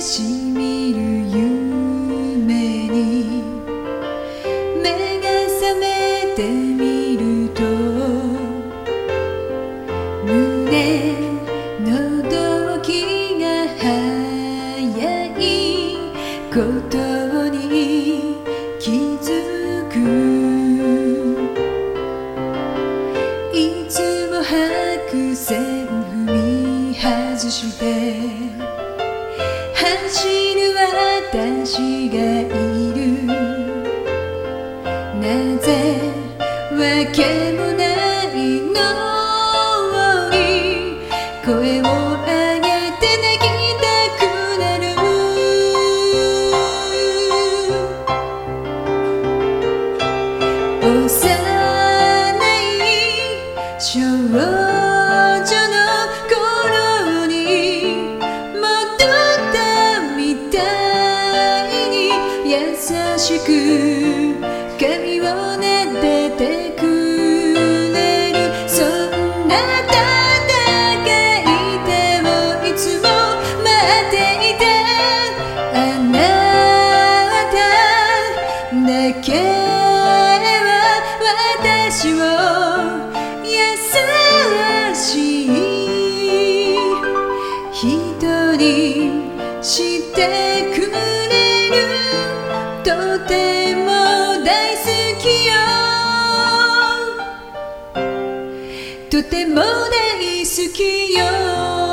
しみる夢に目が覚めてみると胸の動きが早いことに気づく。いつも白線踏み外して走る私がいる。なぜわけもないのに声を上げて泣きたくなる。幼い少女く。髪を撫でてく。れる。そんな戦い手をいつも待っていたあなた。だけは私を優しい人にしてく。れても大好きよ。とても大好きよ。